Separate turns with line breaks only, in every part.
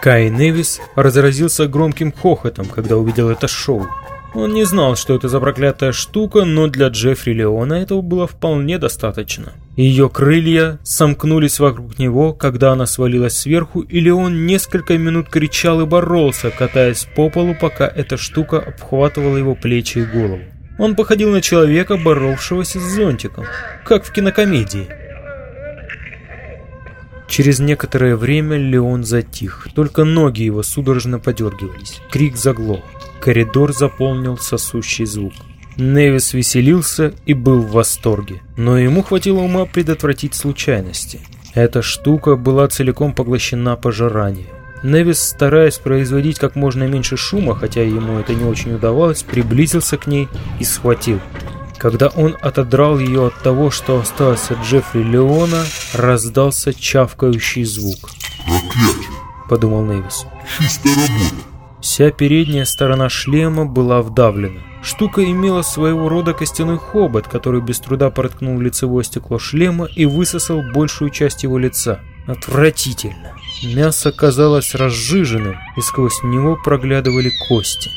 Кай Невис разразился громким хохотом, когда увидел это шоу. Он не знал, что это за проклятая штука, но для Джеффри Леона этого было вполне достаточно. Ее крылья сомкнулись вокруг него, когда она свалилась сверху, и Леон несколько минут кричал и боролся, катаясь по полу, пока эта штука обхватывала его плечи и голову. Он походил на человека, боровшегося с зонтиком, как в кинокомедии. Через некоторое время Леон затих, только ноги его судорожно подергивались. Крик заглох. Коридор заполнил сосущий звук. Невис веселился и был в восторге, но ему хватило ума предотвратить случайности. Эта штука была целиком поглощена пожиранием. Невис, стараясь производить как можно меньше шума, хотя ему это не очень удавалось, приблизился к ней и схватил. Когда он отодрал ее от того, что осталось от Джеффри Леона, раздался чавкающий звук.
«Проклятие!»
— подумал Невис.
«Чистая работа!»
Вся передняя сторона шлема была вдавлена. Штука имела своего рода костяной хобот, который без труда проткнул лицевое стекло шлема и высосал большую часть его лица. Отвратительно. Мясо казалось разжиженным, и сквозь него проглядывали кости.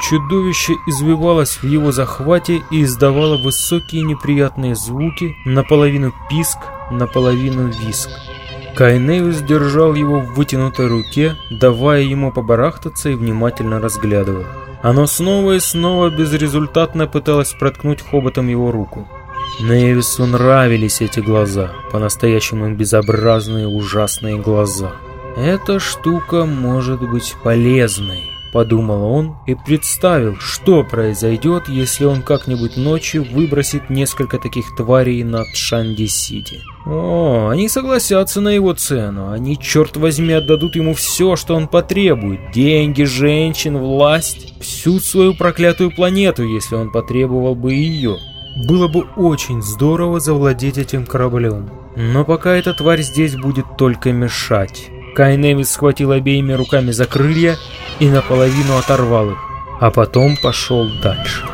Чудовище извивалось в его захвате и издавало высокие неприятные звуки, наполовину писк, наполовину виск. Кайнеус держал его в вытянутой руке, давая ему побарахтаться и внимательно разглядывал. Оно снова и снова безрезультатно пыталось проткнуть хоботом его руку. Невису нравились эти глаза, по-настоящему безобразные ужасные глаза. Эта штука может быть полезной подумал он и представил, что произойдет, если он как-нибудь ночью выбросит несколько таких тварей над Шанди-Сити. О, они согласятся на его цену, они, черт возьми, отдадут ему все, что он потребует, деньги, женщин, власть, всю свою проклятую планету, если он потребовал бы ее. Было бы очень здорово завладеть этим кораблем. Но пока эта тварь здесь будет только мешать. Кай Невис схватил обеими руками за крылья и наполовину оторвал их, а потом пошел дальше.